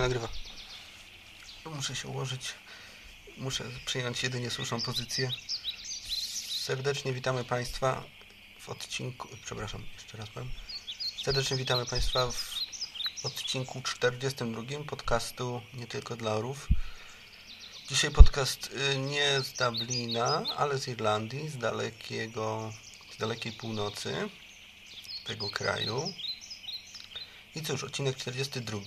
się nagrywa. Muszę się ułożyć. Muszę przyjąć jedynie słuszną pozycję. Serdecznie witamy Państwa w odcinku... Przepraszam, jeszcze raz powiem. Serdecznie witamy Państwa w odcinku 42 podcastu Nie tylko dla orów. Dzisiaj podcast y, nie z Dublina, ale z Irlandii, z dalekiego, z dalekiej północy tego kraju. I cóż, odcinek 42.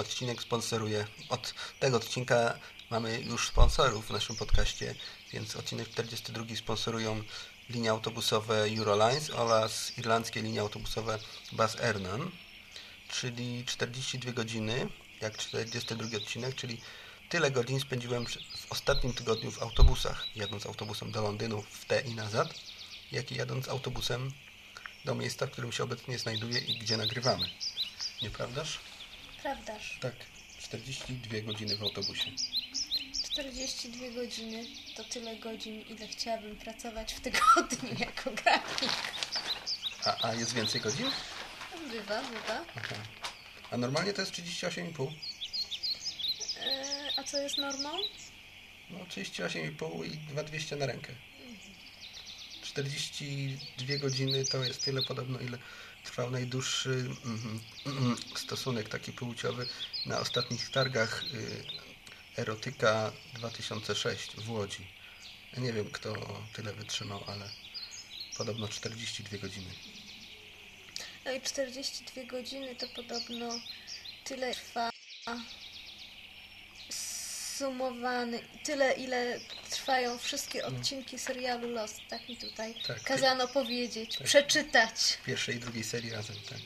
Odcinek sponsoruje. Od tego odcinka mamy już sponsorów w naszym podcaście, więc odcinek 42 sponsorują linie autobusowe Eurolines oraz irlandzkie linie autobusowe Bus Ernan, czyli 42 godziny, jak 42 odcinek, czyli tyle godzin spędziłem w ostatnim tygodniu w autobusach, jadąc autobusem do Londynu w te i nazad, jak i jadąc autobusem do miejsca, w którym się obecnie znajduję i gdzie nagrywamy. Nieprawdaż? Prawdaż. Tak. 42 godziny w autobusie. 42 godziny to tyle godzin, ile chciałabym pracować w tygodniu jako grafik. A, a jest więcej godzin? Bywa, bywa. Aha. A normalnie to jest 38,5. E, a co jest normą? No 38,5 i 2,200 na rękę. 42 godziny to jest tyle podobno, ile trwał najdłuższy mm, mm, stosunek taki płciowy na ostatnich targach y, Erotyka 2006 w Łodzi. Nie wiem, kto tyle wytrzymał, ale podobno 42 godziny. No i 42 godziny to podobno tyle trwa sumowany, tyle ile trwają wszystkie odcinki serialu Lost, tak mi tutaj Tak. kazano powiedzieć, Tak. przeczytać. Pierwszej i drugiej serii razem, tak.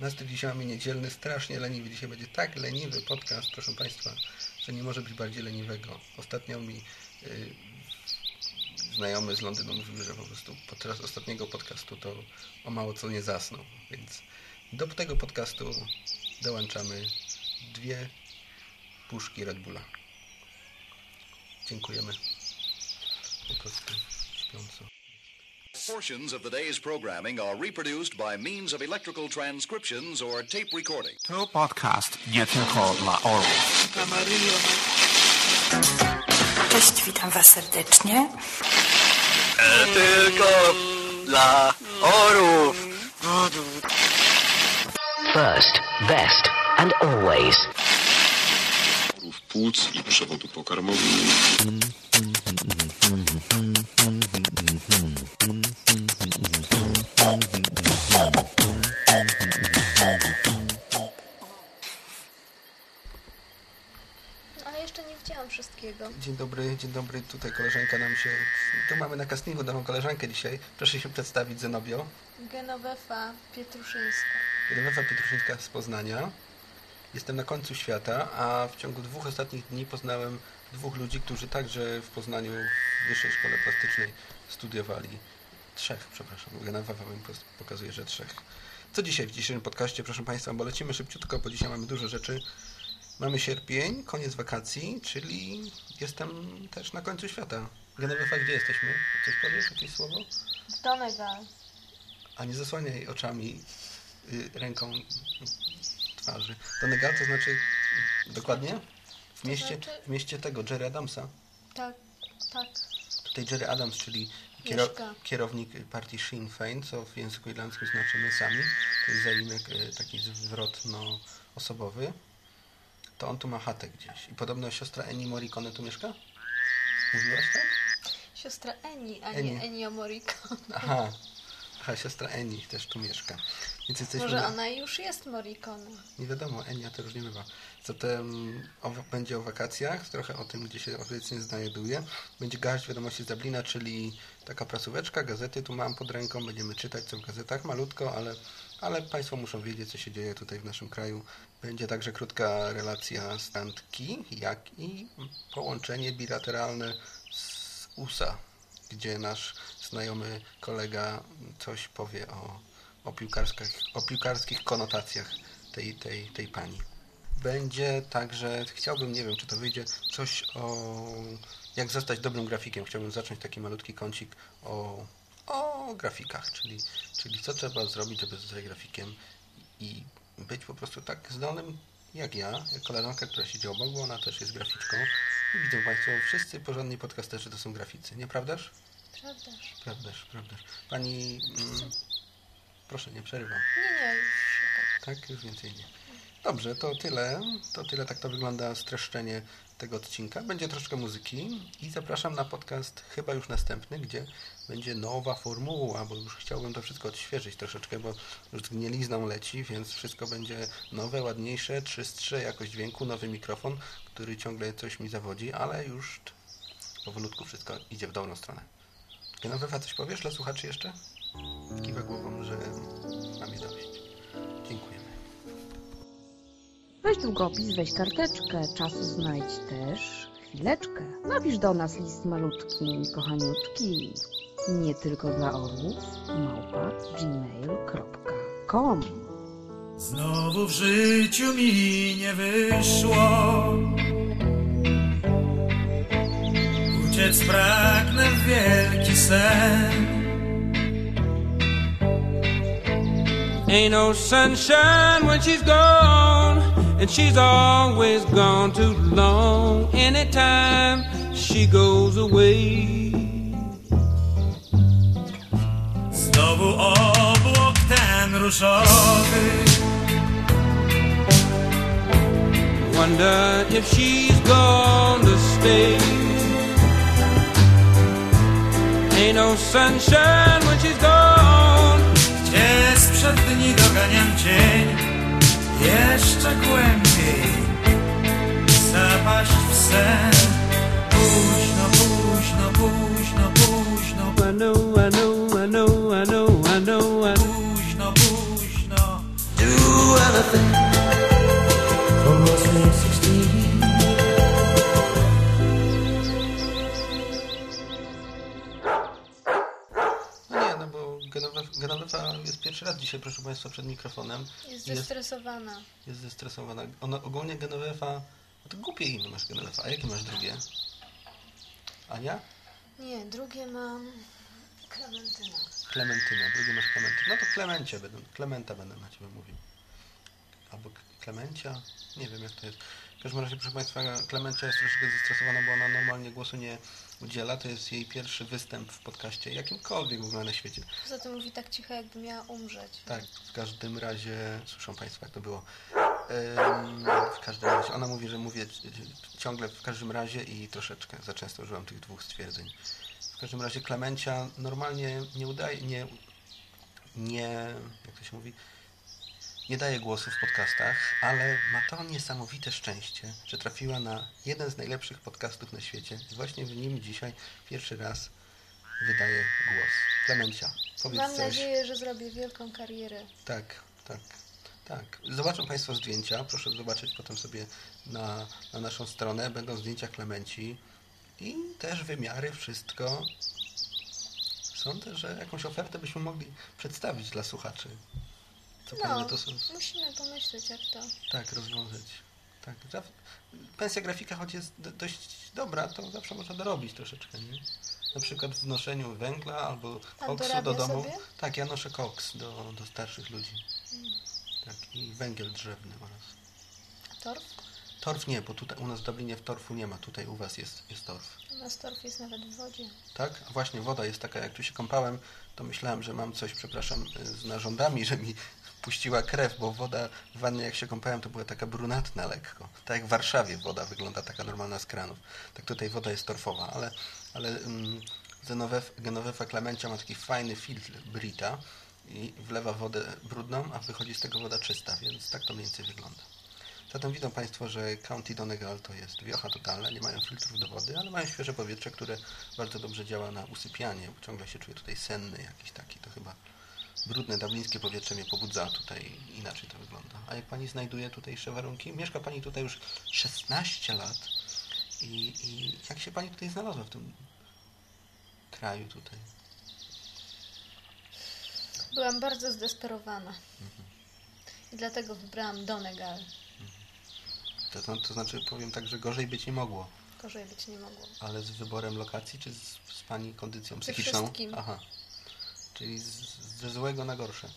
Następny dzisiaj mamy niedzielny, strasznie leniwy. Dzisiaj będzie tak leniwy podcast, proszę Państwa, że nie może być bardziej leniwego. Ostatnio mi y, znajomy z Londynu mówił, że po prostu podczas ostatniego podcastu to o mało co nie zasnął. Więc do tego podcastu dołączamy dwie puszki Red Bulla. Dziękujemy. Po prostu śpiąco. Portions of the day's programming are reproduced by means of electrical transcriptions or tape recording. To podcast nie tylko dla orłów. Cześć, witam Was serdecznie. tylko dla orów. First, best, and always. Płuc i przewodu pokarmowego. Ale jeszcze nie widziałam wszystkiego. Dzień dobry, dzień dobry. Tutaj koleżanka nam się... Tu mamy na castingu nową koleżankę dzisiaj. Proszę się przedstawić, Zenobio. Genovefa Pietruszyńska. Genowefa Pietrusińska z Poznania. Jestem na końcu świata, a w ciągu dwóch ostatnich dni poznałem dwóch ludzi, którzy także w Poznaniu w Wyższej Szkole Plastycznej studiowali. Trzech, przepraszam. Mi pos- pokazuje, że trzech. Co dzisiaj w dzisiejszym podcaście, proszę Państwa, bo lecimy szybciutko, bo dzisiaj mamy dużo rzeczy. Mamy sierpień, koniec wakacji, czyli jestem też na końcu świata. Genowefa, gdzie jesteśmy? Coś powiesz, jakieś słowo? Donegal. A nie zasłaniaj oczami, y, ręką twarzy. Donegal to znaczy dokładnie? W mieście, znaczy- w mieście tego, Jerry Adamsa. Tak, tak. Tutaj Jerry Adams, czyli kiero, kierownik partii Sinn Féin, co w języku irlandzkim znaczy my sami. To jest zaimek y, taki zwrotno-osobowy. To on tu ma chatę gdzieś. I podobno siostra Ennio Morricone tu mieszka? Mówiłaś tak? Siostra Eni, a Eni. nie Ennio Morricone. Aha. Aha, siostra Eni też tu mieszka. Więc jesteśmy Może na- ona już jest Morricone. Nie wiadomo, Enia to różnie bywa. Zatem o, będzie o wakacjach, trochę o tym, gdzie się obecnie znajduje. Będzie garść wiadomości z Dublina, czyli taka prasóweczka, gazety tu mam pod ręką, będziemy czytać co w gazetach, malutko, ale, ale Państwo muszą wiedzieć, co się dzieje tutaj w naszym kraju. Będzie także krótka relacja z Tantki, jak i połączenie bilateralne z USA, gdzie nasz znajomy kolega coś powie o, o, piłkarskich, o piłkarskich konotacjach tej, tej, tej pani. Będzie także, chciałbym, nie wiem czy to wyjdzie, coś o jak zostać dobrym grafikiem. Chciałbym zacząć taki malutki kącik o, o grafikach, czyli, czyli co trzeba zrobić, żeby zostać grafikiem i być po prostu tak zdolnym jak ja, jak koleżanka, która siedzi obok, bo ona też jest graficzką. I widzą Państwo, wszyscy porządni podcasterzy to są graficy, nieprawdaż? Prawdaż? Prawdaż, prawdaż. Pani... Mm, proszę, nie przerywam. Nie, nie, już okej. Tak, już więcej nie. Dobrze, to tyle. To tyle, tak to wygląda streszczenie tego odcinka. Będzie troszkę muzyki i zapraszam na podcast chyba już następny, gdzie będzie nowa formuła, bo już chciałbym to wszystko odświeżyć troszeczkę, bo już zgnilizną leci, więc wszystko będzie nowe, ładniejsze, czystsze, jakość dźwięku, nowy mikrofon, który ciągle coś mi zawodzi, ale już powolutku wszystko idzie w dobrą stronę. Genowefa, coś powiesz dla słuchaczy jeszcze? Kiwa głową, że mam je dość. Dziękujemy. Weź długopis, weź karteczkę, czasu znajdź też chwileczkę. Napisz do nas list malutki, kochaniutki, nie tylko dla orłów, małpa gmail.com Znowu w życiu mi nie wyszło Uciec pragnę w wielki sen Ain't no sunshine when she's gone, and she's always gone too long. Anytime she goes away, Znowu obłok ten różowy wonder if she's gone to stay. Ain't no sunshine when she's gone. Gdzie sprzed dni doganiam cień Jeszcze głębiej. Zapaść w sen. Późno, późno, późno, późno. I know, I know, I know, I know, I know, I know. Późno, późno. Do anything pierwszy raz dzisiaj, proszę Państwa, przed mikrofonem. Jest Jest, zestresowana. jest zestresowana. Ona, ogólnie Genowefa, no to głupie imię masz Genowefa. A jakie masz drugie? Ania? Nie, drugie mam Klementyna. Klementyna. Drugie masz Klementyna. No to Klemencie będę, Klementa będę na Ciebie mówił. Albo Klemencia? Nie wiem jak to jest. W każdym razie, proszę Państwa, Klemencia jest troszkę zestresowana, bo ona normalnie głosu nie udziela. To jest jej pierwszy występ w podcaście, jakimkolwiek w ogóle na świecie. Poza tym mówi tak cicho, jakby miała umrzeć. Tak, w każdym razie, słyszą Państwo jak to było. Ym, w każdym razie, ona mówi, że mówię ciągle w każdym razie i troszeczkę, za często używam tych dwóch stwierdzeń. W każdym razie Klemencia normalnie nie udaje, nie, nie, jak to się mówi, nie daje głosu w podcastach, ale ma to niesamowite szczęście, że trafiła na jeden z najlepszych podcastów na świecie i właśnie w nim dzisiaj pierwszy raz wydaje głos. Klemencia, powiedz Mam coś. nadzieję, że zrobię wielką karierę. Tak, tak, tak. Zobaczą Państwo zdjęcia. Proszę zobaczyć potem sobie na, na naszą stronę. Będą zdjęcia Klemenci i też wymiary, wszystko. Sądzę, że jakąś ofertę byśmy mogli przedstawić dla słuchaczy. Co No, prawda to są, musimy pomyśleć, jak to... tak, rozwiązać. Tak, pensja grafika, choć jest do, dość dobra, to zawsze można dorobić troszeczkę, nie? Na przykład w noszeniu węgla albo Pan koksu do domu. sobie? Tak, ja noszę koks do, do starszych ludzi. Tak, i węgiel drzewny oraz. A torf? Torf nie, bo tutaj u nas w Dublinie w torfu nie ma, tutaj u was jest, jest torf. U nas torf jest nawet w wodzie. Tak? A właśnie woda jest taka, jak tu się kąpałem, to myślałem, że mam coś, przepraszam, z narządami, że mi puściła krew, bo woda w wannie jak się kąpałem, to była taka brunatna lekko. Tak jak w Warszawie woda wygląda taka normalna z kranów. Tak tutaj woda jest torfowa, ale, ale um, Genovefa Clemencia ma taki fajny filtr Brita i wlewa wodę brudną, a wychodzi z tego woda czysta, więc tak to mniej więcej wygląda. Zatem widzą Państwo, że County Donegal to jest wiocha totalna, nie mają filtrów do wody, ale mają świeże powietrze, które bardzo dobrze działa na usypianie, ciągle się czuję tutaj senny jakiś taki, to chyba brudne dublińskie powietrze mnie pobudza, a tutaj inaczej to wygląda. A jak Pani znajduje tutejsze warunki? Mieszka Pani tutaj już 16 lat i, i jak się Pani tutaj znalazła w tym kraju tutaj? Byłam bardzo zdesperowana. I dlatego wybrałam Donegal. To, to, to znaczy, powiem tak, że gorzej być nie mogło. Gorzej być nie mogło. Ale z wyborem lokacji, czy z, z Pani kondycją Ze psychiczną? wszystkim. Aha. Czyli z, ze złego na gorsze.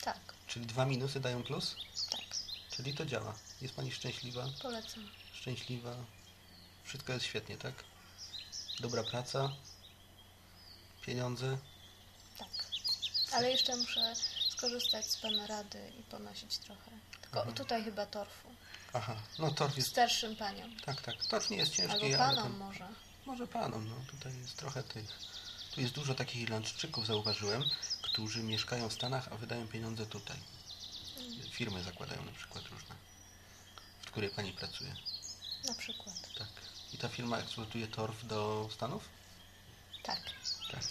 Tak. Czyli dwa minusy dają plus? Tak, Czyli to działa. Jest Pani szczęśliwa? polecam. Szczęśliwa? Wszystko jest świetnie, tak? Dobra praca? Pieniądze? Tak. Ale jeszcze muszę skorzystać z Pana rady i ponosić trochę. Tylko Mhm. tutaj chyba torfu. Aha, no torf jest... Starszym paniom. Tak, tak. Torf nie jest ciężki, Albo ale panom tam... może. Może panom, no tutaj jest trochę tych. Jest dużo takich Irlandczyków, zauważyłem, którzy mieszkają w Stanach, a wydają pieniądze tutaj. Firmy zakładają na przykład różne, w której pani pracuje. Na przykład. Tak. I ta firma eksportuje torf do Stanów? Tak. Tak.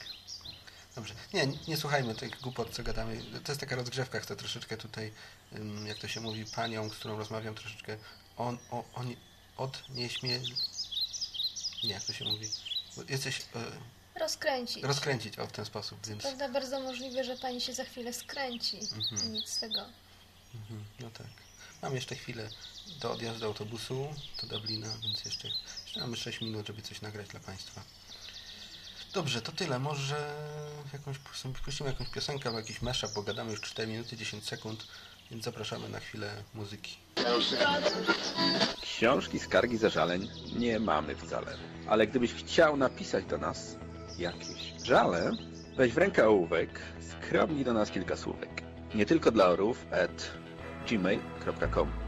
Dobrze. Nie, nie słuchajmy tych głupot, co gadamy. To jest taka rozgrzewka, chcę troszeczkę tutaj, jak to się mówi, panią, z którą rozmawiam, troszeczkę on, o, on, od, nie śmie... Nie, jak to się mówi? Jesteś... E, Rozkręcić. rozkręcić, o, w ten sposób, więc... Prawda, bardzo możliwe, że pani się za chwilę skręci. Mhm. I nic z tego. Mhm, no tak. Mam jeszcze chwilę do odjazdu autobusu do Dublina, więc jeszcze, jeszcze mamy 6 minut, żeby coś nagrać dla Państwa. Dobrze, to tyle. Może jakąś, puścimy jakąś piosenkę albo jakiś mashup, bo gadamy już 4 minuty 10 sekund, więc zapraszamy na chwilę muzyki. Książki, skargi, zażaleń nie mamy wcale. Ale gdybyś chciał napisać do nas jakieś żale, weź w rękę ołówek, skrobnij do nas kilka słówek. Nie tylko dla orów at gmail.com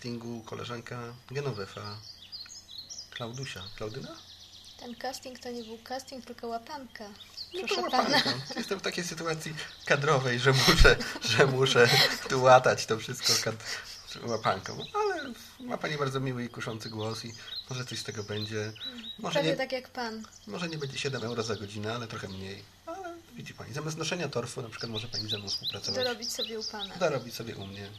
castingu koleżanka Genovefa Klaudusia. Klaudyna? Ten casting to nie był casting, tylko łapanka. No to Proszę łapanka. pana. Jestem w takiej sytuacji kadrowej, że muszę, że muszę tu łatać to wszystko kad... łapanką. Ale ma Pani bardzo miły i kuszący głos i może coś z tego będzie. Może Prawie nie, tak jak pan. może nie będzie 7 euro za godzinę, ale trochę mniej. Ale widzi Pani, zamiast noszenia torfu na przykład może Pani ze mną współpracować. Dorobić sobie u pana. Dorobić sobie u mnie.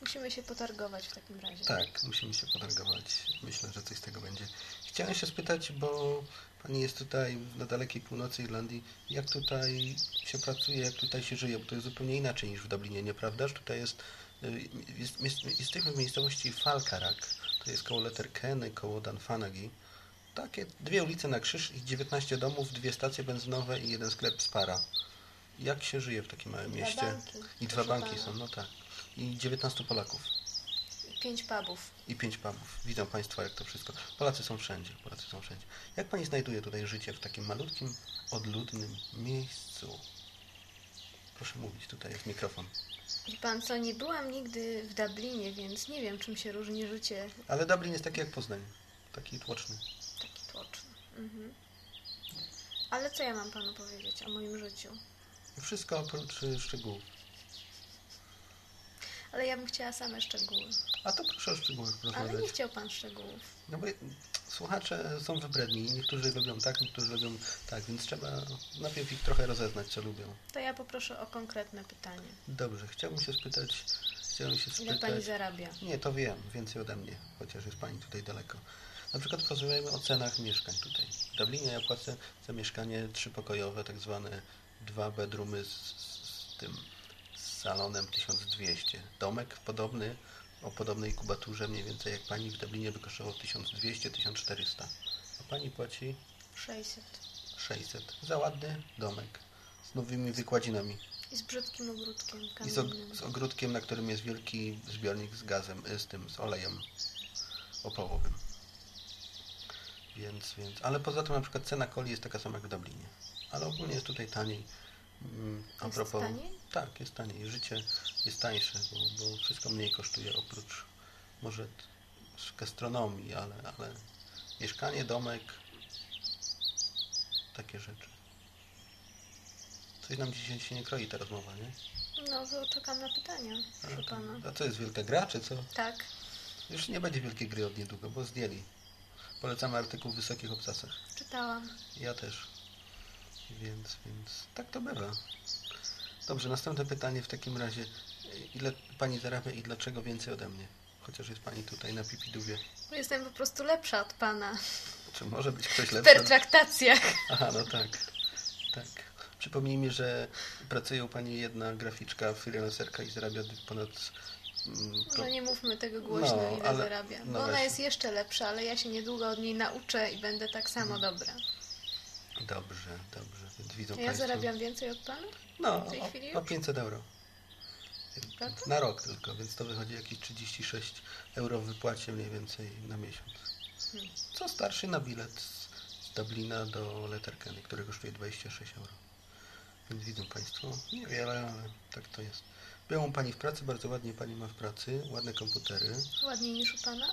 Musimy się potargować w takim razie. Tak, musimy się potargować. Myślę, że coś z tego będzie. Chciałem się spytać, bo Pani jest tutaj na dalekiej północy Irlandii. Jak tutaj się pracuje, jak tutaj się żyje? Bo to jest zupełnie inaczej niż w Dublinie, nieprawdaż? Tutaj jest, y, jest, jest, jesteśmy w miejscowości Falkarak. To jest koło Letterkenny, koło Dunfanaghy. Takie dwie ulice na krzyż i 19 domów, dwie stacje benzynowe i jeden sklep Spara. Jak się żyje w takim małym mieście? banki, I dwa banki pana. są, no tak. I 19 Polaków. Pięć pubów. I pięć pubów. Widzą Państwo, jak to wszystko. Polacy są wszędzie. Polacy są wszędzie. Jak Pani znajduje tutaj życie w takim malutkim, odludnym miejscu? Proszę mówić, tutaj jest mikrofon. Wie pan co, nie byłam nigdy w Dublinie, więc nie wiem, czym się różni życie Ale Dublin jest taki jak Poznań. Taki tłoczny. taki tłoczny. Mhm. Ale co ja mam panu powiedzieć o moim życiu? Wszystko oprócz y, szczegółów. Ale ja bym chciała same szczegóły. A to proszę o szczegółach Ale porozmawiać. nie chciał pan szczegółów. No bo słuchacze są wybredni. Niektórzy lubią tak, niektórzy lubią tak, więc trzeba najpierw ich trochę rozeznać, co lubią. To ja poproszę o konkretne pytanie. Dobrze, chciałbym się spytać... Chciałem się Ile spytać... pani zarabia? Nie, to wiem, więcej ode mnie, chociaż jest Pani tutaj daleko. Na przykład porozmawiajmy o cenach mieszkań tutaj. W Dublinie ja płacę za mieszkanie trzypokojowe, tak zwane dwa bedroomy z, z, z tym salonem 1200. Domek podobny, o podobnej kubaturze mniej więcej jak pani w Dublinie by kosztował 1200-1400. A pani płaci 600. 600 za ładny domek z nowymi wykładzinami I z brzydkim ogródkiem i z, og- z ogródkiem, na którym jest wielki zbiornik z gazem, y, z tym, z olejem opałowym. Więc, więc, ale poza tym na przykład cena coli jest taka sama jak w Dublinie. Ale ogólnie jest tutaj taniej. Mm, A Jest propos, taniej? Tak, jest taniej. Życie jest tańsze, bo, bo wszystko mniej kosztuje oprócz może t- gastronomii, ale, ale mieszkanie, domek, takie rzeczy. Coś nam dzisiaj się nie kroi ta rozmowa, nie? No, to czekam na pytania, proszę pana. A co jest wielka gra, czy co? Tak. Już nie będzie wielkiej gry od niedługo, bo zdjęli. Polecamy artykuł w wysokich obcasach. Czytałam. Ja też. Więc, więc tak to bywa. Dobrze, następne pytanie w takim razie. Ile pani zarabia i dlaczego więcej ode mnie? Chociaż jest pani tutaj na Pipiduwie. Bo jestem po prostu lepsza od pana. Czy może być ktoś W lepszy? pertraktacjach. Aha, no tak. Tak. Przypomnij mi, że pracuje u pani jedna graficzka, freelancerka i zarabia ponad... mm, Może nie mówmy tego głośno, No, ile ale- zarabia. Bo no ona właśnie. jest jeszcze lepsza, ale ja się niedługo od niej nauczę i będę tak samo dobra. Dobrze, dobrze. Więc widzą ja państwo... zarabiam więcej od pana? No, w tej chwili o, o już? 500 euro. Prawda? Na rok tylko, więc to wychodzi jakieś 36 euro w wypłacie mniej więcej na miesiąc. Hmm. Co starszy na bilet z Dublina do Letterkenny, który kosztuje 26 euro. Więc widzą Państwo, niewiele, ale tak to jest. Byłam u Pani w pracy, bardzo ładnie Pani ma w pracy, ładne komputery. Ładniej niż u pana?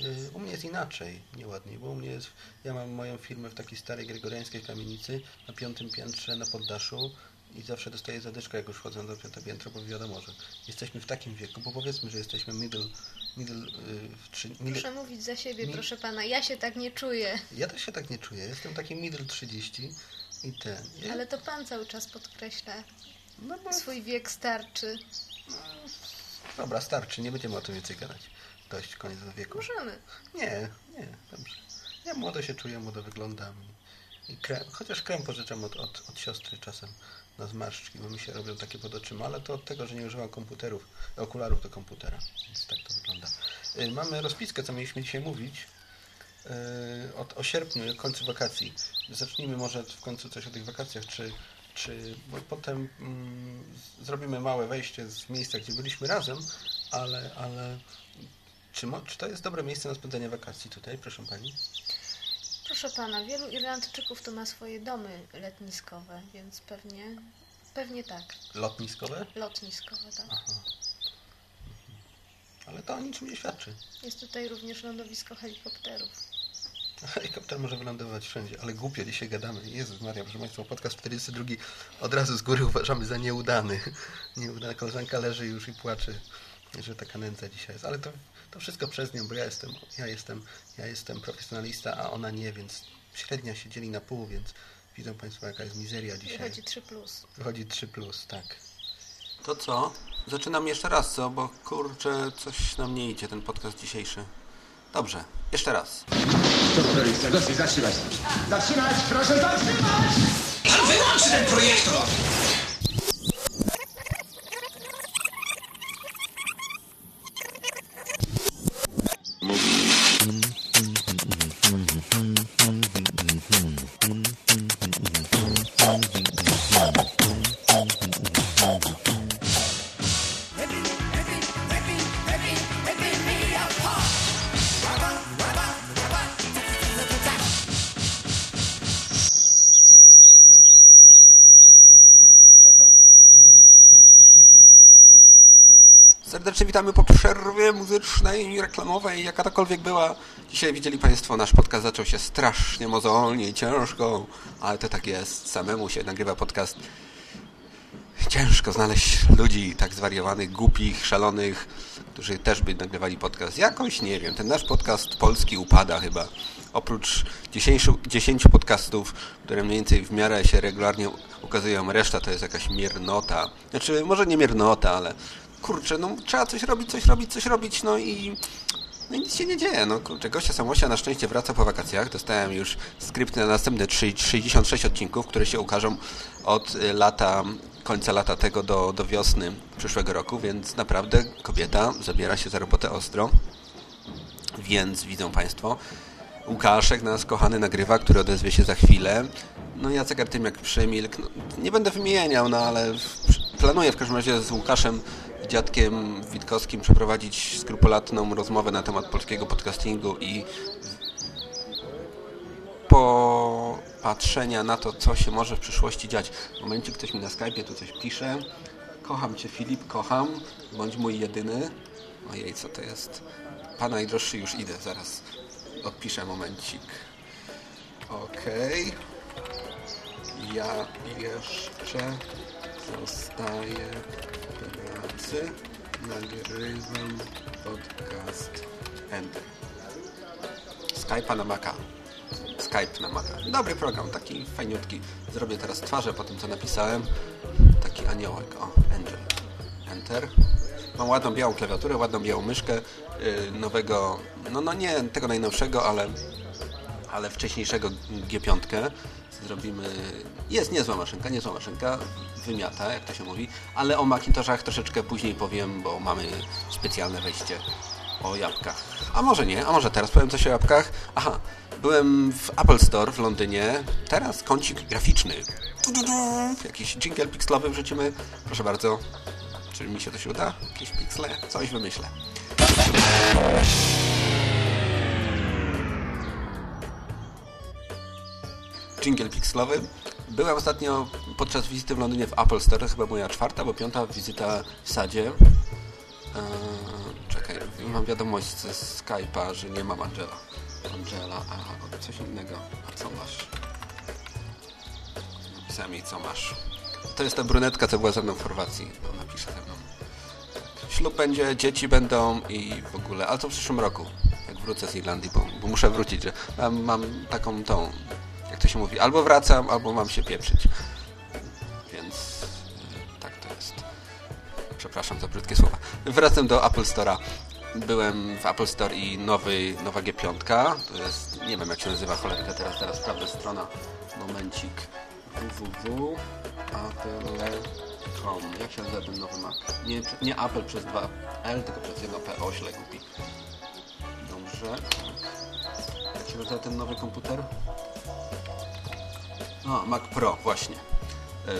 Y, U mnie jest inaczej, nieładniej, bo u mnie jest, ja mam moją firmę w takiej starej gregoriańskiej kamienicy na piątym piętrze na poddaszu i zawsze dostaję zadyszkę, jak już wchodzę na piąte piętro, bo wiadomo, że jesteśmy w takim wieku, bo powiedzmy, że jesteśmy middle, middle, y, trzy, middle Proszę mówić za siebie, proszę pana. Ja się tak nie czuję. ja też się tak nie czuję, jestem taki middle 30 i ten. Ale to pan cały czas podkreśla. No bo- Swój wiek starczy. Dobra, starczy, nie będziemy o tym więcej gadać. Dość, koniec wieku. Możemy. Nie, nie, dobrze. Ja młodo się czuję, młodo wyglądam. I krem, chociaż krem pożyczam od, od, od siostry czasem na zmarszczki, bo mi się robią takie pod oczyma, ale to od tego, że nie używam komputerów, okularów do komputera. Więc tak to wygląda. Y, Mamy rozpiskę, co mieliśmy dzisiaj mówić. y, Od, o sierpniu, końcu wakacji. Zacznijmy może w końcu coś o tych wakacjach, czy, czy bo potem mm, zrobimy małe wejście z miejsca, gdzie byliśmy razem, ale, ale czy, mo, czy to jest dobre miejsce na spędzenie wakacji tutaj, proszę Pani? Proszę pana, wielu Irlandczyków to ma swoje domy letniskowe, więc pewnie, pewnie tak. Lotniskowe? Lotniskowe, tak. Aha. Mhm. Ale to o niczym nie świadczy. Jest tutaj również lądowisko helikopterów. Helikopter może wylądować wszędzie, ale głupio dzisiaj gadamy. Jezus Maria, proszę Państwa, podcast 42 od razu z góry uważamy za nieudany. Nieudana koleżanka leży już i płacze, że taka nędza dzisiaj jest. Ale to, to wszystko przez nią, bo ja jestem, ja jestem, ja jestem profesjonalista, a ona nie, więc średnia się dzieli na pół, więc widzą Państwo jaka jest mizeria dzisiaj. Wychodzi 3 plus. Wychodzi 3 plus, tak. To co? Zaczynam jeszcze raz, co? Bo kurczę, coś nam nie idzie ten podcast dzisiejszy. Dobrze, jeszcze raz. Zatrzymać. Zatrzymać, proszę zatrzymać! Pan wyłączy ten projektor! Serdecznie witamy po przerwie muzycznej i reklamowej, jaka takolwiek była. Dzisiaj widzieli Państwo, nasz podcast zaczął się strasznie mozolnie i ciężko, ale to tak jest. Samemu się nagrywa podcast. Ciężko znaleźć ludzi tak zwariowanych, głupich, szalonych, którzy też by nagrywali podcast. Jakoś nie wiem, ten nasz podcast polski upada chyba. Oprócz 10, 10 podcastów, które mniej więcej w miarę się regularnie ukazują, reszta to jest jakaś miernota. Znaczy, może nie miernota, ale kurczę, no trzeba coś robić, coś robić, coś robić, no i no i nic się nie dzieje. No kurczę, Gościa Samosia na szczęście wraca po wakacjach. Dostałem już skrypty na następne trzy- 66 odcinków, które się ukażą od y, lata końca lata tego do, do wiosny przyszłego roku, więc naprawdę kobieta zabiera się za robotę ostro. Więc widzą Państwo, Łukaszek, nasz kochany nagrywa, który odezwie się za chwilę. No Jacek Artymiak przemilk. No, nie będę wymieniał, no ale planuję w każdym razie z Łukaszem, dziadkiem Witkowskim przeprowadzić skrupulatną rozmowę na temat polskiego podcastingu i popatrzenia na to, co się może w przyszłości dziać. W momencie ktoś mi na Skype'ie tu coś pisze. Kocham Cię Filip, kocham. Bądź mój jedyny. Ojej, co to jest? Pan najdroższy, już idę, zaraz odpiszę momencik. Okej. Ja jeszcze zostaję pracy. Nagrywam podcast Enter. Skype'a na Maca. Skype na Maca. Dobry program, taki fajniutki. Zrobię teraz twarze po tym, co napisałem. Taki aniołek. O, Angel. Enter. Mam ładną białą klawiaturę, ładną białą myszkę yy, nowego, no, no nie tego najnowszego, ale, ale wcześniejszego G5. Zrobimy... Jest niezła maszynka, niezła maszynka, wymiata, jak to się mówi, ale o Macintoshach troszeczkę później powiem, bo mamy specjalne wejście o jabłkach. A może nie, a może teraz powiem coś o jabłkach? Aha, byłem w Apple Store w Londynie, teraz kącik graficzny. Jakiś jingle pixelowy wrzucimy, proszę bardzo. Czy mi się coś uda? Jakieś pixle? Coś wymyślę. Jingle pixelowy. Byłem ostatnio podczas wizyty w Londynie w Apple Store, chyba moja czwarta, bo piąta wizyta w sadzie. Eee, czekaj, mam wiadomość ze Skype'a, że nie mam Angela. Angela, a coś innego. A co masz? Napisałem jej, co masz. To jest ta brunetka, co była ze mną w Chorwacji. No, napisze ze mną. Ślub będzie, dzieci będą i w ogóle, ale to w przyszłym roku, jak wrócę z Irlandii, bo, bo muszę wrócić, mam, mam taką tą, jak to się mówi, albo wracam, albo mam się pieprzyć. Więc y, tak to jest. Przepraszam za brzydkie słowa. Wracam do Apple Store'a. Byłem w Apple Store i nowy, nowa G5. To jest, nie wiem jak się nazywa, cholerka teraz, teraz sprawdzę strona. Momencik. www.apple.com Jak się nazywa ten nowy Mac? Nie, nie Apple przez 2L, tylko przez jedno P. O, źle głupi. Dobrze. Jak się nazywa ten nowy komputer? O, Mac Pro, właśnie. Yy,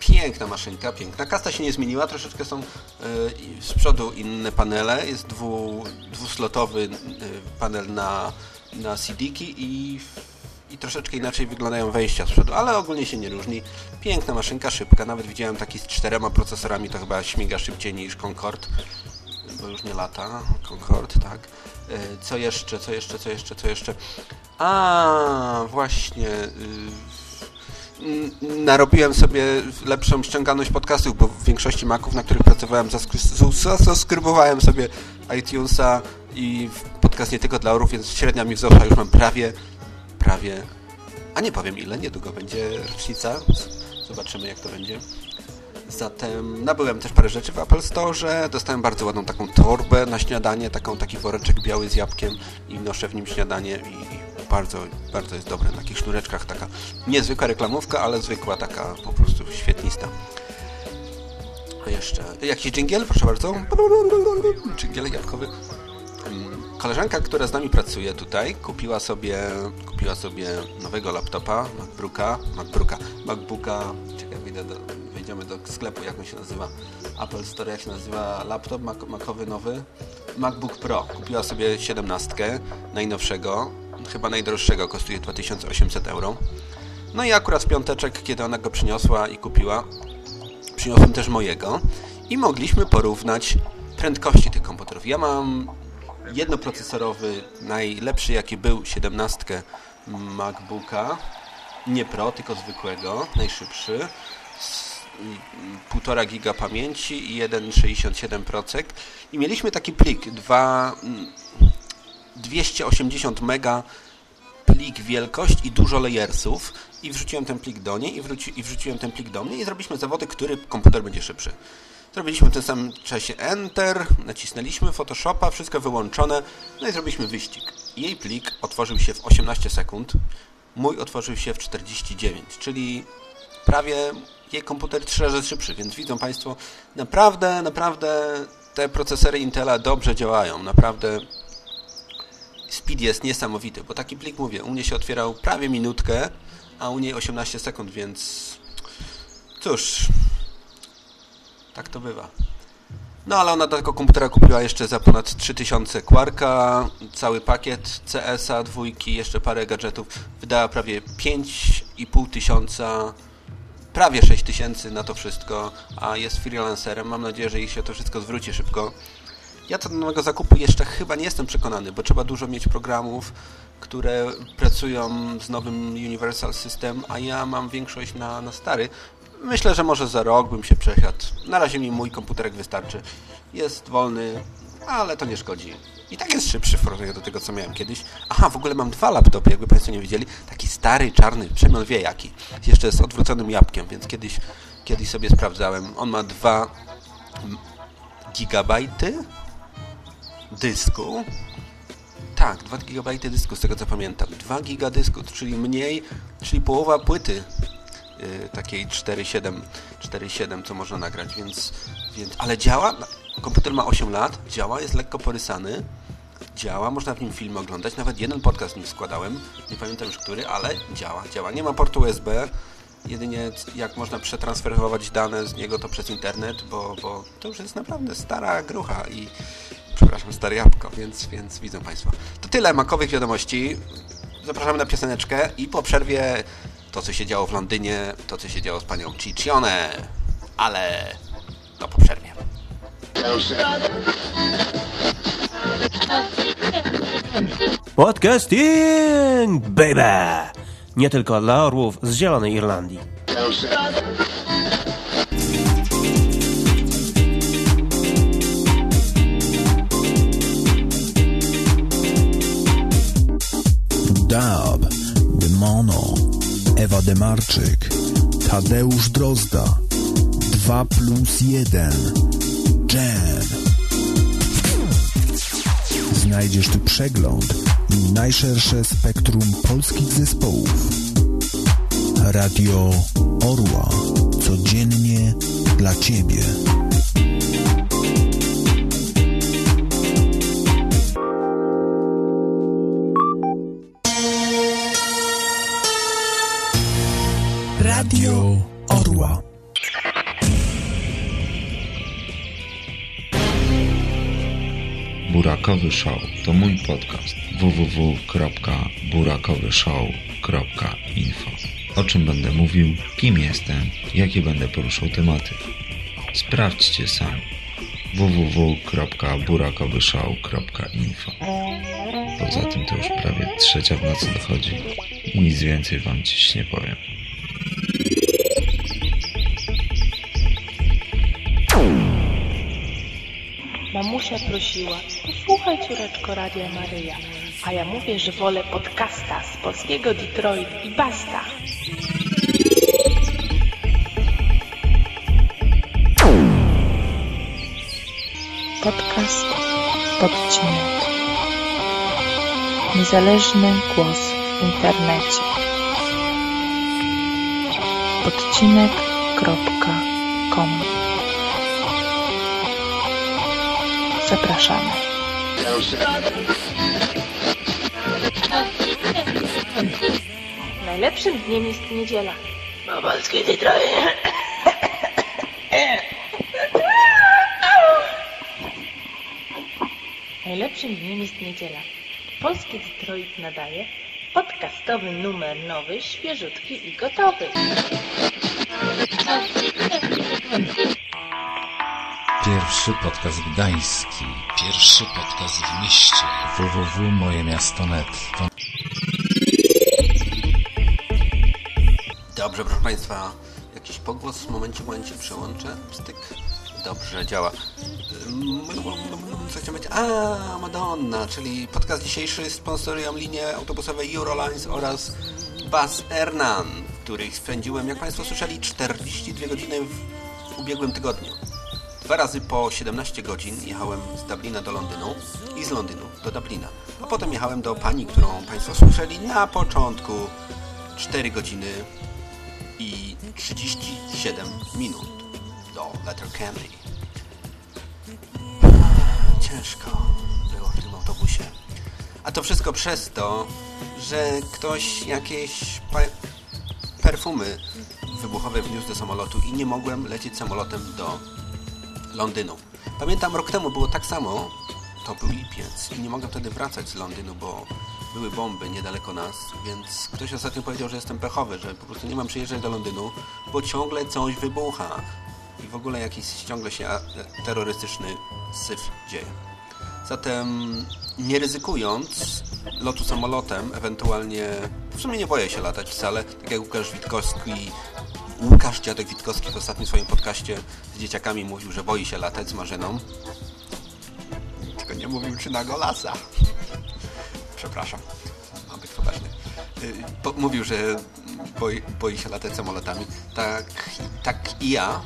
piękna maszynka, piękna. Kasta się nie zmieniła, troszeczkę są yy, z przodu inne panele. Jest dwu, dwuslotowy yy, panel na, na CD-ki i, i troszeczkę inaczej wyglądają wejścia z przodu, ale ogólnie się nie różni. Piękna maszynka, szybka. Nawet widziałem taki z czterema procesorami, to chyba śmiga szybciej niż Concorde, bo już nie lata. Concorde, tak. Co jeszcze, co jeszcze, co jeszcze, co jeszcze? A, właśnie... Yy, narobiłem sobie lepszą ściągalność podcastów, bo w większości Maców, na których pracowałem, zaskrybowałem sobie iTunesa i podcast nie tylko dla orów, więc średnia mi wzrosła. Już mam prawie, prawie, a nie powiem ile, niedługo będzie rocznica. Zobaczymy jak to będzie. Zatem nabyłem też parę rzeczy w Apple Store. Dostałem bardzo ładną taką torbę na śniadanie, taką taki woreczek biały z jabłkiem i noszę w nim śniadanie i bardzo, bardzo jest dobre. Na takich sznureczkach taka niezwykła reklamówka, ale zwykła taka po prostu świetnista. A jeszcze jakiś dżingiel, proszę bardzo. Dżingiel jabłkowy. Koleżanka, która z nami pracuje tutaj, kupiła sobie, kupiła sobie nowego laptopa, MacBooka, MacBooka, MacBooka, czekaj, wyjdę do, wejdziemy do sklepu, jak on się nazywa, Apple Store, jak się nazywa laptop Mac, Macowy nowy, MacBook Pro. Kupiła sobie 17, najnowszego, chyba najdroższego, kosztuje 2800 euro. No i akurat w piąteczek, kiedy ona go przyniosła i kupiła, przyniosłem też mojego i mogliśmy porównać prędkości tych komputerów. Ja mam jednoprocesorowy, najlepszy jaki był, 17 MacBooka, nie Pro, tylko zwykłego, najszybszy, 1,5 giga pamięci i 1,67 procek i mieliśmy taki plik, 2, 280 mega plik wielkość i dużo layersów i wrzuciłem ten plik do niej i, wróci, i wrzuciłem ten plik do mnie i zrobiliśmy zawody, który komputer będzie szybszy. Zrobiliśmy w tym samym czasie Enter, nacisnęliśmy Photoshopa, wszystko wyłączone, no i zrobiliśmy wyścig. Jej plik otworzył się w 18 sekund, mój otworzył się w 49, czyli prawie jej komputer trzy razy szybszy, więc widzą Państwo, naprawdę, naprawdę te procesory Intela dobrze działają, naprawdę speed jest niesamowity, bo taki plik, mówię, u mnie się otwierał prawie minutkę, a u niej 18 sekund, więc cóż, tak to bywa. No ale ona tego komputera kupiła jeszcze za ponad 3000 Quarka, cały pakiet CS-a, dwójki, jeszcze parę gadżetów. Wydała prawie 5,5 tysiąca, prawie 6 tysięcy na to wszystko, a jest freelancerem. Mam nadzieję, że jej się to wszystko zwróci szybko. Ja co do nowego zakupu jeszcze chyba nie jestem przekonany, bo trzeba dużo mieć programów, które pracują z nowym Universal System, a ja mam większość na, na stary. Myślę, że może za rok bym się przesiadł. Na razie mi mój komputerek wystarczy. Jest wolny, ale to nie szkodzi. I tak jest szybszy w porównaniu do tego, co miałem kiedyś. Aha, w ogóle mam dwa laptopy, jakby Państwo nie widzieli. Taki stary, czarny, Przemian wie jaki. Jeszcze z odwróconym jabłkiem, więc kiedyś, kiedyś sobie sprawdzałem. On ma dwa gigabajty dysku. Tak, 2 GB dysku, z tego co pamiętam. 2 giga dysku, czyli mniej, czyli połowa płyty yy, takiej 4.7, 4.7, co można nagrać, więc, więc... Ale działa, komputer ma 8 lat, działa, jest lekko porysany, działa, można w nim filmy oglądać, nawet jeden podcast w nim składałem, nie pamiętam już który, ale działa, działa. Nie ma portu USB, jedynie jak można przetransferować dane z niego to przez internet, bo, bo to już jest naprawdę stara grucha i przepraszam, stare jabłko, więc, więc widzą Państwo. To tyle makowych wiadomości. Zapraszamy na pioseneczkę i po przerwie to, co się działo w Londynie, to, co się działo z panią Ciccione, ale to po przerwie. Podcasting, baby! Nie tylko dla orłów z Zielonej Irlandii. Dab, Demono, Ewa Demarczyk, Tadeusz Drozda, 2 plus 1, Jam. Znajdziesz tu przegląd i najszersze spektrum polskich zespołów. Radio Orła, codziennie dla Ciebie. Radio Orła. Burakowy Show to mój podcast www.burakowyshow.info O czym będę mówił, kim jestem, jakie będę poruszał tematy. Sprawdźcie sami www.burakowyshow.info Poza tym to już prawie trzecia w nocy dochodzi nic więcej wam dziś nie powiem. Mamusia prosiła, posłuchaj córeczko Radia Maryja, a ja mówię, że wolę podcasta z polskiego Detroit i basta. Podcast Podcinek. Niezależny głos w internecie. Podcinek.com Zapraszamy. Najlepszym dniem jest niedziela. Bo polskie Detroit. Najlepszym dniem jest niedziela. Polski Detroit nadaje podcastowy numer nowy, świeżutki i gotowy. Pierwszy podcast gdański. Pierwszy podcast w mieście. www.mojemiasto.net to... Dobrze, proszę Państwa, jakiś pogłos w momencie, w momencie przełączę. Styk. Dobrze, działa. Co chciałem powiedzieć? A, Madonna, czyli podcast dzisiejszy sponsorują linie autobusowe Eurolines oraz Bus Ernan, w których spędziłem, jak Państwo słyszeli, 42 godziny w ubiegłym tygodniu. Dwa razy po 17 godzin jechałem z Dublina do Londynu i z Londynu do Dublina. A potem jechałem do pani, którą Państwo słyszeli na początku 4 godziny i 37 minut do Letterkenny. Ciężko było w tym autobusie. A to wszystko przez to, że ktoś jakieś perfumy wybuchowe wniósł do samolotu i nie mogłem lecieć samolotem do Londynu. Pamiętam, rok temu było tak samo, to był lipiec i nie mogłem wtedy wracać z Londynu, bo były bomby niedaleko nas, więc ktoś ostatnio powiedział, że jestem pechowy, że po prostu nie mam przyjeżdżać do Londynu, bo ciągle coś wybucha i w ogóle jakiś ciągle się terrorystyczny syf dzieje. Zatem nie ryzykując lotu samolotem, ewentualnie w sumie nie boję się latać wcale, tak jak Łukasz Witkowski Łukasz Dziadek Witkowski w ostatnim swoim podcaście z dzieciakami mówił, że boi się latać z. Tylko nie mówił, czy na Golasa. Przepraszam, mam być poważny. Y, Mówił, że boi, boi się latać samolotami. Tak, tak i ja.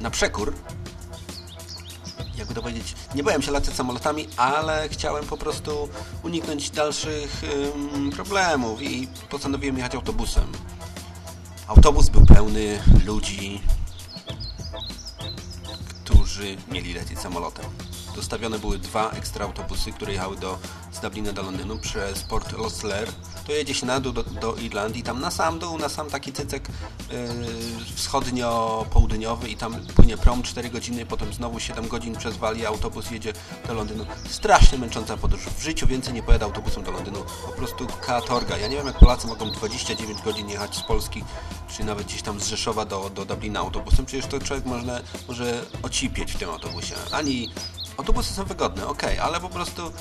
Na przekór jakby to powiedzieć, nie bałem się latać samolotami, ale chciałem po prostu uniknąć dalszych ym, problemów i postanowiłem jechać autobusem. Autobus był pełny ludzi, którzy mieli lecieć samolotem. Dostawione były dwa ekstra autobusy, które jechały do, z Dublina do Londynu przez Port Losler. To jedzie się na dół do, do Irlandii, tam na sam dół, na sam taki cycek yy, wschodnio-południowy i tam płynie prom 4 godziny, potem znowu 7 godzin przez Walię autobus jedzie do Londynu. Strasznie męcząca podróż. W życiu więcej nie pojadę autobusem do Londynu. Po prostu katorga. Ja nie wiem jak Polacy mogą 29 godzin jechać z Polski, czy nawet gdzieś tam z Rzeszowa do, do Dublina autobusem. Przecież to człowiek można, może ocipieć w tym autobusie. Ani autobusy są wygodne, okej, ale po prostu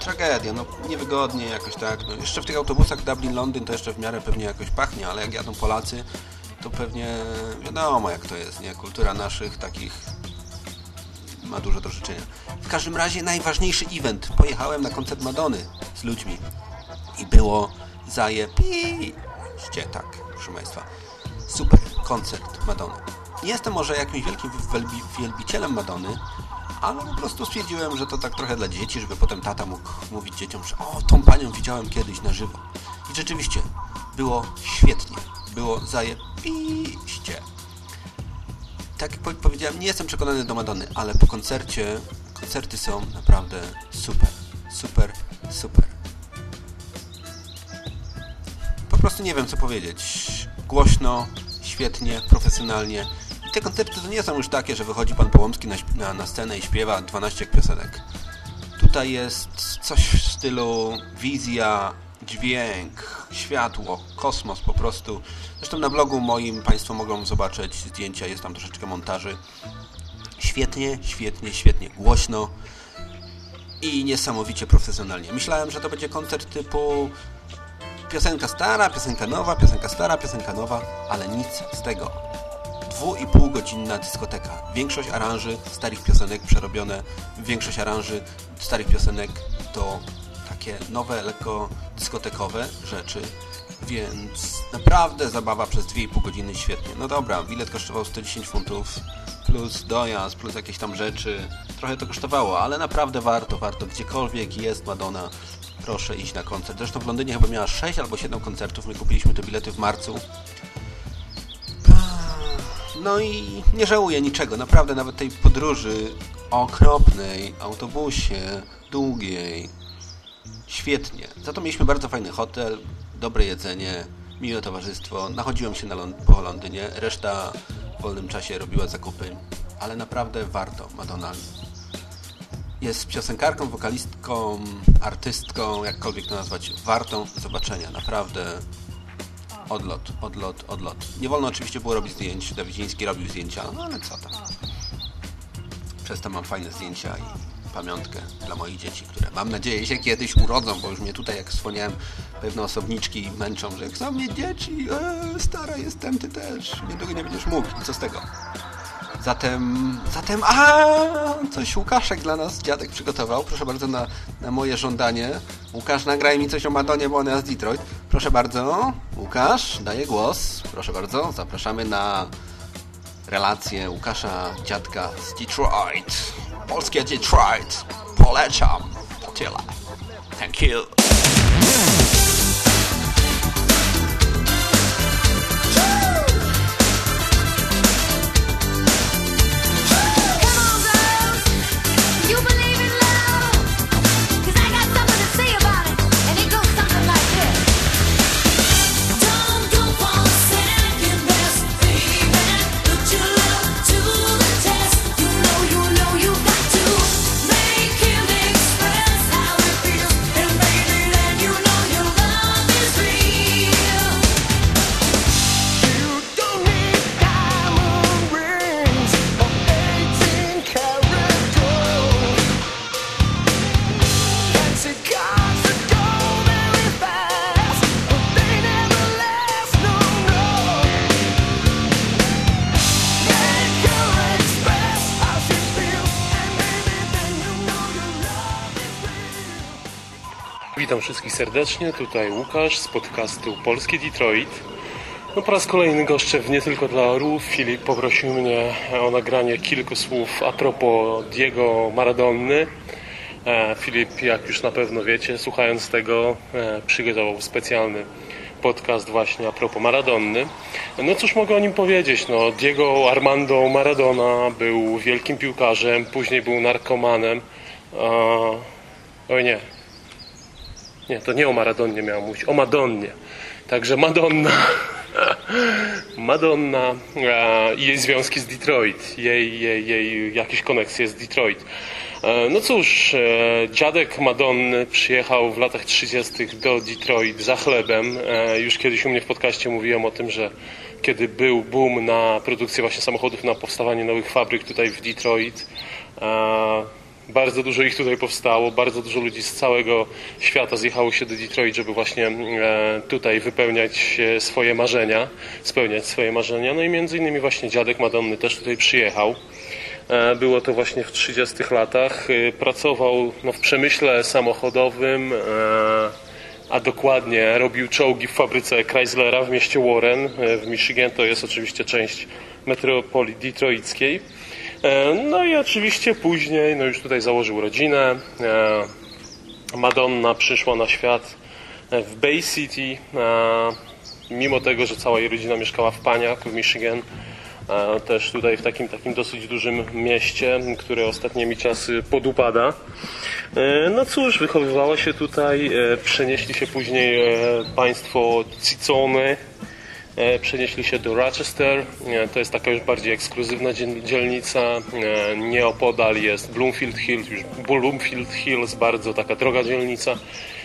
tragedia, no niewygodnie jakoś tak. No, jeszcze w tych autobusach Dublin-Londyn to jeszcze w miarę pewnie jakoś pachnie, ale jak jadą Polacy, to pewnie wiadomo jak to jest, nie? Kultura naszych takich ma dużo do życzenia. W każdym razie najważniejszy event. Pojechałem na koncert Madony z ludźmi i było zajebiście, tak, proszę Państwa. Super koncert Madony. Nie jestem może jakimś wielkim wielbi, wielbicielem Madony, ale po prostu stwierdziłem, że to tak trochę dla dzieci, żeby potem tata mógł mówić dzieciom, że o, tą panią widziałem kiedyś na żywo. I rzeczywiście, było świetnie. Było zajebiście. Tak jak po- powiedziałem, nie jestem przekonany do Madony, ale po koncercie, koncerty są naprawdę super, super, super. Po prostu nie wiem, co powiedzieć. Głośno, świetnie, profesjonalnie. I te koncerty to nie są już takie, że wychodzi pan Połomski na, na, na scenę i śpiewa 12 piosenek. Tutaj jest coś w stylu wizja, dźwięk, światło, kosmos po prostu. Zresztą na blogu moim Państwo mogą zobaczyć zdjęcia, jest tam troszeczkę montaży. Świetnie, świetnie, świetnie, głośno i niesamowicie profesjonalnie. Myślałem, że to będzie koncert typu piosenka stara, piosenka nowa, piosenka stara, piosenka nowa, ale nic z tego. Dwu i pół godzinna dyskoteka. Większość aranży starych piosenek przerobione, większość aranży starych piosenek to takie nowe, lekko dyskotekowe rzeczy, więc naprawdę zabawa przez 2,5 godziny świetnie. No dobra, bilet kosztował 110 funtów, plus dojazd, plus jakieś tam rzeczy. Trochę to kosztowało, ale naprawdę warto, warto. Gdziekolwiek jest Madonna, proszę iść na koncert. Zresztą w Londynie chyba miała 6 albo 7 koncertów. My kupiliśmy te bilety w marcu. No i nie żałuję niczego. Naprawdę nawet tej podróży okropnej, autobusie, długiej. Świetnie. Za to mieliśmy bardzo fajny hotel, dobre jedzenie, miłe towarzystwo. Nachodziłem się na Lond- po Londynie. Reszta w wolnym czasie robiła zakupy. Ale naprawdę warto. Madonna jest piosenkarką, wokalistką, artystką, jakkolwiek to nazwać, wartą zobaczenia. Naprawdę odlot, odlot, odlot. Nie wolno oczywiście było robić zdjęć. Dawidziński robił zdjęcia, no ale co tam. Przez to mam fajne zdjęcia i pamiątkę dla moich dzieci, które mam nadzieję się kiedyś urodzą, bo już mnie tutaj, jak wspomniałem, pewne osobniczki męczą, że chcą mieć dzieci, e, stara jestem, ty też, niedługo nie będziesz mógł. I co z tego? Zatem, zatem, a coś Łukaszek dla nas dziadek przygotował. Proszę bardzo na, na moje żądanie. Łukasz, nagraj mi coś o Madonie, bo ona jest z Detroit. Proszę bardzo, Łukasz, daję głos. Proszę bardzo, zapraszamy na relację Łukasza, dziadka z Detroit. Polskie Detroit. Polecam. Tyle. Thank you. Witam wszystkich serdecznie, tutaj Łukasz z podcastu Polskie Detroit. No po raz kolejny goszczę w Nie Tylko dla Orłów. Filip poprosił mnie o nagranie kilku słów a propos Diego Maradonny. E, Filip, jak już na pewno wiecie, słuchając tego, e, przygotował specjalny podcast właśnie a propos Maradonny. No cóż mogę o nim powiedzieć? No, Diego Armando Maradona był wielkim piłkarzem, później był narkomanem. E, oj nie, nie, to nie o Maradonnie miałem mówić, o Madonnie. Także Madonna, Madonna e, i jej związki z Detroit, jej, jej, jej jakieś koneksje z Detroit. E, no cóż, e, dziadek Madonny przyjechał w latach 30. do Detroit za chlebem. Już kiedyś u mnie w podcaście mówiłem o tym, że kiedy był boom na produkcję właśnie samochodów, na powstawanie nowych fabryk tutaj w Detroit, bardzo dużo ich tutaj powstało, bardzo dużo ludzi z całego świata zjechało się do Detroit, żeby właśnie e, tutaj wypełniać e, swoje marzenia, spełniać swoje marzenia. No i między innymi właśnie dziadek Madonny też tutaj przyjechał. E, Było to właśnie w 30 latach. Pracował no, w przemyśle samochodowym, a dokładnie robił czołgi w fabryce Chryslera w mieście Warren w Michigan. To jest oczywiście część metropolii detroickiej. E, No i oczywiście później, no już tutaj założył rodzinę. E, Madonna przyszła na świat w Bay City, e, mimo tego, że cała jej rodzina mieszkała w Paniach w Michigan. Też tutaj w takim, takim dosyć dużym mieście, które ostatnimi czasy podupada. No cóż, wychowywała się tutaj, przenieśli się później państwo Cicony, przenieśli się do Rochester. E, To jest taka już bardziej ekskluzywna dziel- dzielnica. E, Nieopodal jest Bloomfield Hills, już Bloomfield Hills, bardzo taka droga dzielnica.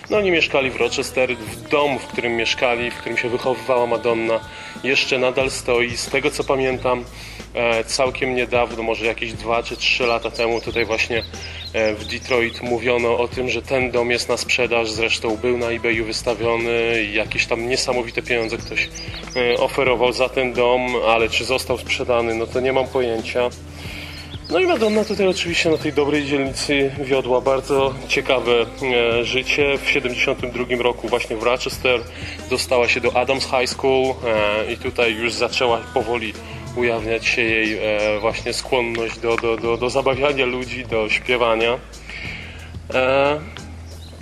No oni mieszkali w Rochester. W domu, w którym mieszkali, w którym się wychowywała Madonna, jeszcze nadal stoi. Z tego co pamiętam, e, całkiem niedawno, może jakieś dwa czy trzy lata temu, tutaj właśnie e, w Detroit mówiono o tym, że ten dom jest na sprzedaż. Zresztą był na eBayu wystawiony i jakieś tam niesamowite pieniądze ktoś e, oferował za ten dom, ale czy został sprzedany, no to nie mam pojęcia. No i Madonna tutaj oczywiście na tej dobrej dzielnicy wiodła bardzo ciekawe e, życie. W 72 roku właśnie w Rochester dostała się do Adams High School e, i tutaj już zaczęła powoli ujawniać się jej e, właśnie skłonność do, do, do, do zabawiania ludzi, do śpiewania.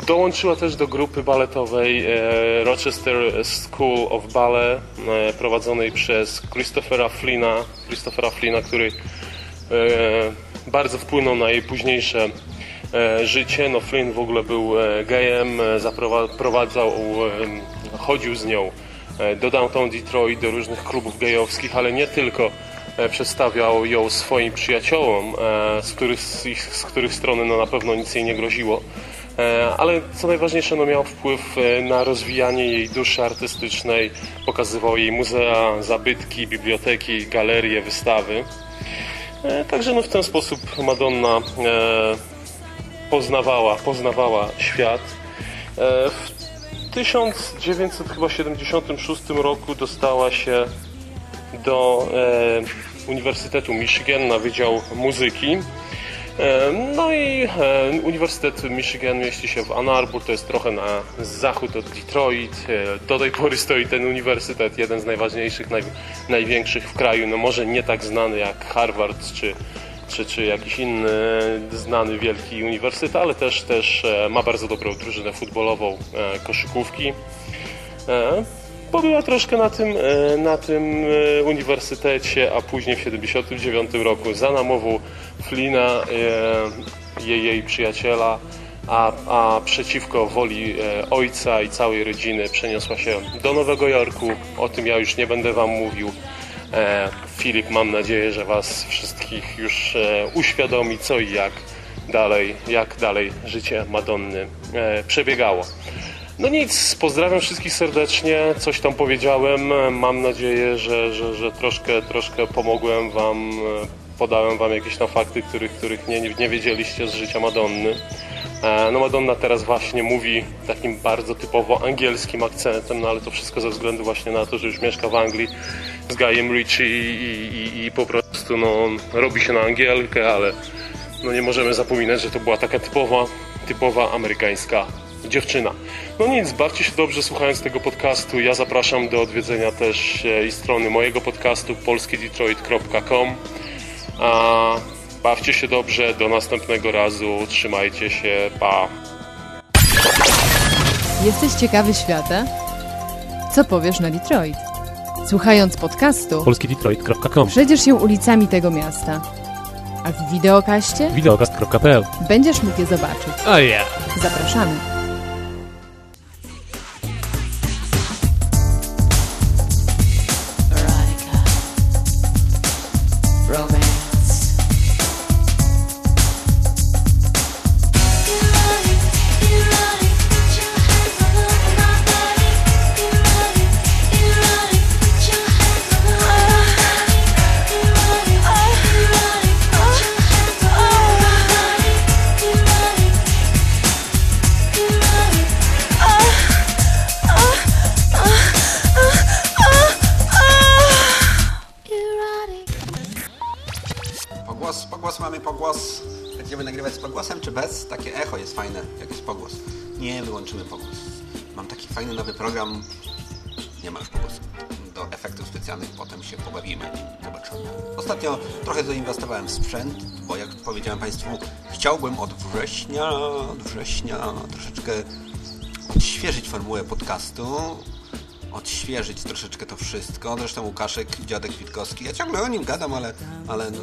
Dołączyła też do grupy baletowej Rochester School of Ballet prowadzonej przez Christophera Flina, Christophera Flina, który bardzo wpłynął na jej późniejsze e, życie. No Flynn w ogóle był e, gejem, e, zaprowadzał, e, chodził z nią e, do downtown Detroit, do różnych klubów gejowskich, ale nie tylko e, przedstawiał ją swoim przyjaciołom, e, z których, z, których strony no, na pewno nic jej nie groziło. E, Ale co najważniejsze, no miał wpływ e, na rozwijanie jej duszy artystycznej, pokazywał jej muzea, zabytki, biblioteki, galerie, wystawy. E, Także no w ten sposób Madonna e, poznawała, poznawała świat. E, W 1976 roku dostała się do Uniwersytetu Michigan na Wydział Muzyki. E, No i e, Uniwersytet Michigan mieści się w Ann Arbor, to jest trochę na zachód od Detroit. E, Do tej pory stoi ten uniwersytet, jeden z najważniejszych, naj, największych w kraju. No może nie tak znany jak Harvard czy, czy, czy jakiś inny znany wielki uniwersytet, ale też, też ma bardzo dobrą drużynę futbolową, koszykówki. Pobyła troszkę na tym, na tym uniwersytecie, a później w 1979 roku za namową Flina, e, jej, jej przyjaciela, a, a przeciwko woli e, ojca i całej rodziny przeniosła się do Nowego Jorku. O tym ja już nie będę Wam mówił. E, Filip, mam nadzieję, że Was wszystkich już uświadomi, co i jak dalej, jak dalej życie Madonny przebiegało. No nic, pozdrawiam wszystkich serdecznie, coś tam powiedziałem, mam nadzieję, że, że, że troszkę, troszkę pomogłem Wam, podałem Wam jakieś tam fakty, których, których nie, nie wiedzieliście z życia Madonny. E, No Madonna teraz właśnie mówi takim bardzo typowo angielskim akcentem, no ale to wszystko ze względu właśnie na to, że już mieszka w Anglii z Guyem Ritchie i, i, i po prostu no, robi się na Angielkę, ale no nie możemy zapominać, że to była taka typowa, typowa amerykańska dziewczyna. No nic, bawcie się dobrze słuchając tego podcastu. Ja zapraszam do odwiedzenia też e, i strony mojego podcastu polskiedetroit.com. A bawcie się dobrze, do następnego razu, trzymajcie się, pa. Jesteś ciekawy świata? Co powiesz na Detroit? Słuchając podcastu, polskiedetroit.com przejdziesz się ulicami tego miasta. A w wideokaście wideokast.pl będziesz mógł je zobaczyć. Oh yeah. Zapraszamy. Czy bez? Takie echo jest fajne, jak jest pogłos. Nie, wyłączymy pogłos. Mam taki fajny nowy program. Nie ma już pogłosu. Do efektów specjalnych potem się pobawimy i zobaczymy. Ostatnio trochę zainwestowałem w sprzęt, bo jak powiedziałem Państwu, chciałbym od września, od września troszeczkę odświeżyć formułę podcastu, odświeżyć troszeczkę to wszystko. Zresztą Łukaszek, dziadek Witkowski, ja ciągle o nim gadam, ale, ale no,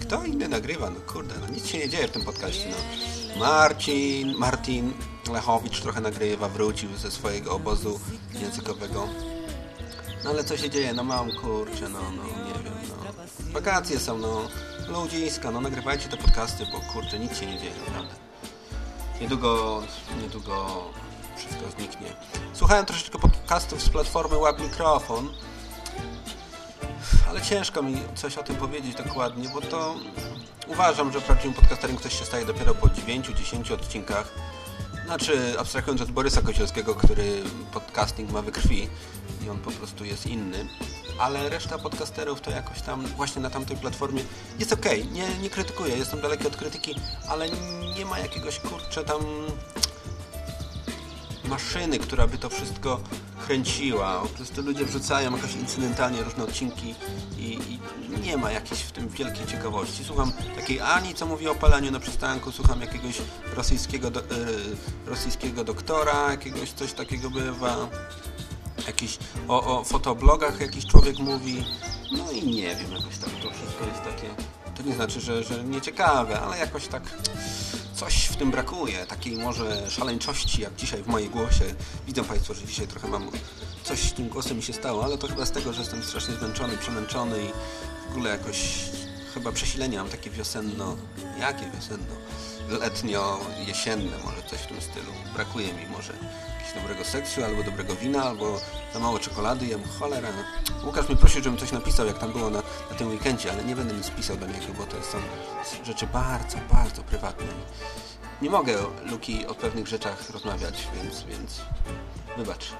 kto inny nagrywa? No kurde, no nic się nie dzieje w tym podcaście. No. Marcin, Martin Lechowicz trochę nagrywa, wrócił ze swojego obozu językowego. No ale co się dzieje? No mam kurczę, no, no nie wiem, no. Wakacje są, no. Ludziska, no nagrywajcie te podcasty, bo kurczę, nic się nie dzieje, naprawdę. Niedługo, niedługo wszystko zniknie. Słuchałem troszeczkę podcastów z platformy Łap Mikrofon, ale ciężko mi coś o tym powiedzieć dokładnie, bo to uważam, że prawdziwym podcasterem ktoś się staje dopiero po 9-10 odcinkach. Znaczy, abstrahując od Borysa Kosielskiego, który podcasting ma we krwi i on po prostu jest inny, ale reszta podcasterów to jakoś tam właśnie na tamtej platformie jest okej, nie, nie krytykuję, jestem daleki od krytyki, ale nie ma jakiegoś kurczę tam maszyny, która by to wszystko kręciła. Po prostu ludzie wrzucają jakoś incydentalnie różne odcinki i, i nie ma jakiejś w tym wielkiej ciekawości. Słucham takiej Ani, co mówi o paleniu na przystanku, słucham jakiegoś rosyjskiego, do, e, rosyjskiego doktora, jakiegoś coś takiego bywa. Jakiś, o, o fotoblogach jakiś człowiek mówi. No i nie wiem, jakoś tak to wszystko jest takie... To nie znaczy, że, że nieciekawe, ale jakoś tak coś w tym brakuje, takiej może szaleńczości jak dzisiaj w mojej głosie. Widzą Państwo, że dzisiaj trochę mam coś z tym głosem mi się stało, ale to chyba z tego, że jestem strasznie zmęczony, przemęczony i w ogóle jakoś chyba przesilenie mam takie wiosenno, jakie wiosenno? Letnio, jesienne, może coś w tym stylu. Brakuje mi może jakiegoś dobrego seksu, albo dobrego wina, albo za mało czekolady jem. Cholera. Łukasz mnie prosił, żebym coś napisał, jak tam było na, na tym weekendzie, ale nie będę nic pisał do niego, bo to są rzeczy bardzo, bardzo prywatne. Nie mogę, Luki, o pewnych rzeczach rozmawiać, więc, więc wybacz.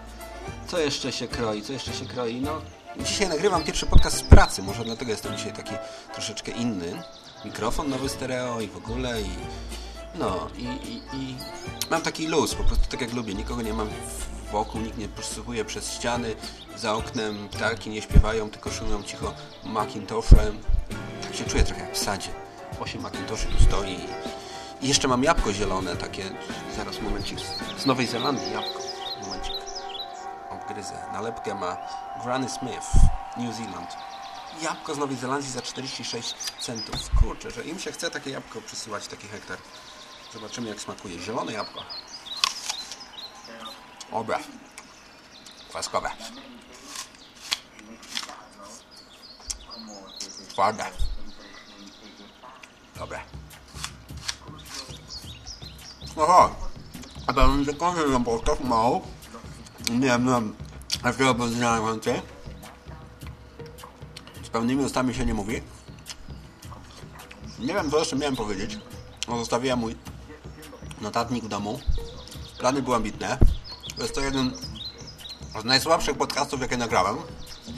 Co jeszcze się kroi? Co jeszcze się kroi? No, dzisiaj nagrywam pierwszy podcast z pracy, może dlatego jestem dzisiaj taki troszeczkę inny. Mikrofon nowy stereo i w ogóle i no i, i, i mam taki luz, po prostu tak jak lubię, nikogo nie mam wokół, nikt nie przysłuchuje przez ściany, za oknem ptaki nie śpiewają, tylko szumią cicho Macintoshem. Tak się czuję trochę jak w sadzie. Osiem Macintoszy tu stoi i jeszcze mam jabłko zielone, takie, zaraz momencik, z Nowej Zelandii jabłko, momencik, obgryzę. Nalepkę ma Granny Smith, New Zealand. Jabłko z Nowej Zelandii za 46 centów. Kurczę, że im się chce takie jabłko przysyłać, taki hektar. Zobaczymy jak smakuje. Zielone jabłko. Dobra. Kwaskowe. Twarde. Dobre. Aha. A tam się kończy na podcast mało. Nie wiem. A chwilę poznałem więcej. Z pełnymi ustami się nie mówi. Nie wiem, co jeszcze miałem powiedzieć. No, zostawiłem mój notatnik w domu. Plany były ambitne. Jest to jeden z najsłabszych podcastów, jakie nagrałem.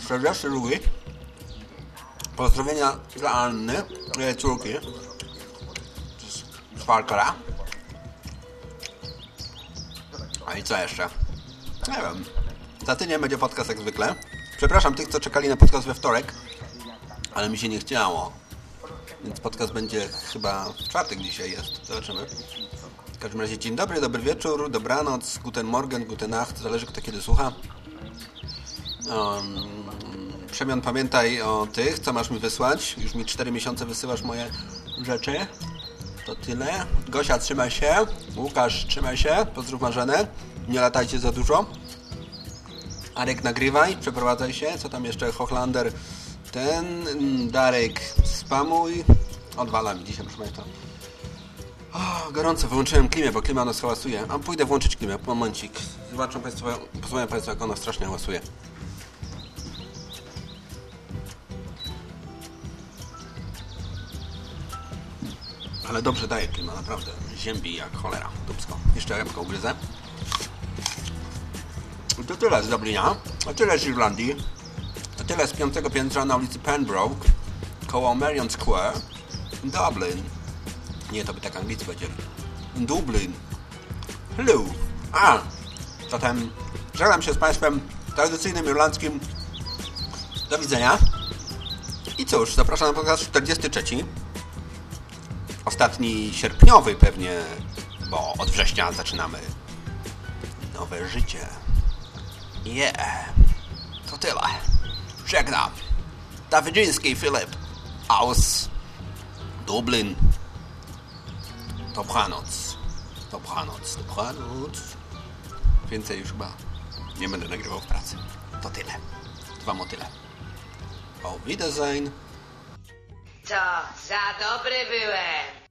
42. Pozdrowienia dla Anny, jej córki. Z Farkara. A i co jeszcze? Nie wiem. Za tydzień będzie podcast jak zwykle. Przepraszam tych, co czekali na podcast we wtorek, ale mi się nie chciało. Więc podcast będzie chyba w czwartek dzisiaj jest. Zobaczymy. W każdym razie dzień dobry, dobry wieczór, dobranoc, guten morgen, guten nacht, zależy kto kiedy słucha. Um, Przemian, pamiętaj o tych, co masz mi wysłać. Już mi 4 miesiące wysyłasz moje rzeczy. To tyle. Gosia, trzymaj się. Łukasz, trzymaj się. Pozdrów Marzenę. Nie latajcie za dużo. Arek, nagrywaj. Przeprowadzaj się. Co tam jeszcze? Hochlander. Ten. Darek, spamuj. Odwala mi dzisiaj, proszę Państwa. O, gorąco. Wyłączyłem klimę, bo klima nas hałasuje. A pójdę włączyć klimę. Momencik. Zobaczą Państwo, posłuchają Państwo, jak ona strasznie hałasuje. Ale dobrze daje klima, naprawdę. Ziębi jak cholera. Dubsko. Jeszcze rybkę ugryzę. I to tyle z Dublina. To tyle z Irlandii. Tyle z piątego piętra na ulicy Pembroke koło Marion Square Dublin. Nie, to by tak angielski powiedzieli. Dublin. Hello. A, zatem żegnam się z Państwem tradycyjnym irlandzkim. Do widzenia. I cóż, zapraszam na podcast 43 ostatni sierpniowy pewnie, bo od września zaczynamy nowe życie. Yeah, to tyle. Żegnam. Dawidziński Filip aus Dublin. Dobranoc. Dobranoc, dobranoc. Więcej już chyba nie będę nagrywał w pracy. To tyle. Dwa motyle. Auf Wiedersehen. Co, za dobry byłem.